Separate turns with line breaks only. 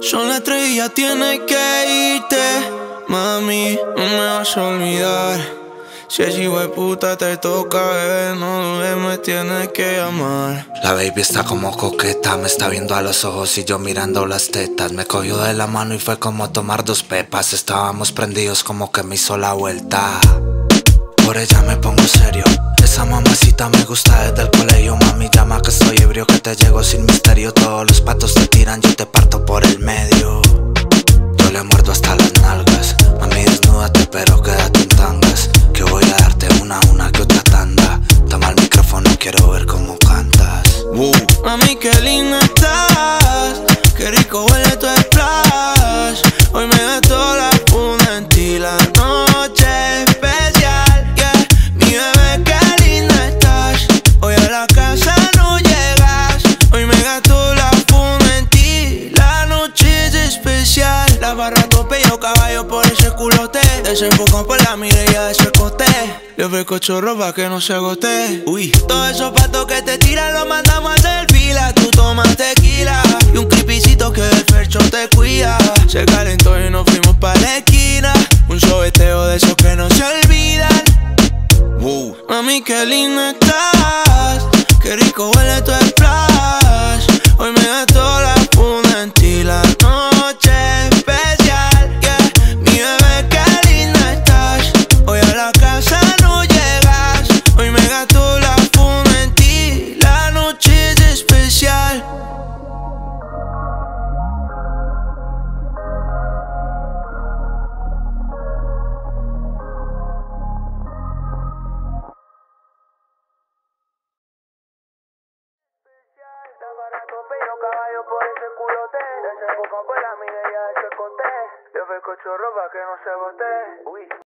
Son las tres y ya tienes que irte. Mami, no me vas a olvidar. Si es hijo de puta te toca, bebé, no dudes, me tienes que amar.
La baby está como coqueta, me está viendo a los ojos y yo mirando las tetas. Me cogió de la mano y fue como tomar dos pepas. Estábamos prendidos como que me hizo la vuelta. Por ella me pongo serio. Esa mamacita me gusta desde el colegio. Mami, llama que estoy ebrio, que te llego sin misterio. Todos los patos te tiran, yo te parto por el medio. Yo le muerdo hasta las nalgas. Mami, desnúdate, pero quédate en tangas. Que voy a darte una, una que otra tanda. Toma el micrófono, quiero ver cómo cantas.
Mami, qué linda estás. Especial. La barra tope yo caballo por ese culote. Desenfocado por la ya de ese cote. Le ofrezco chorro pa' que no se agote. Uy, todos esos patos que te tiran los mandamos a hacer fila. Tú tomas tequila y un creepycito que el fercho te cuida. Se calentó y nos fuimos pa' la esquina. Un sobeteo de esos que no se olvidan. Mami, qué linda estás. Qué rico huele tu splash. Caballo por ese culote. Desenfocado por la mira y ya ese cote. Le ofrezco chorro pa' que no se agote. Uy.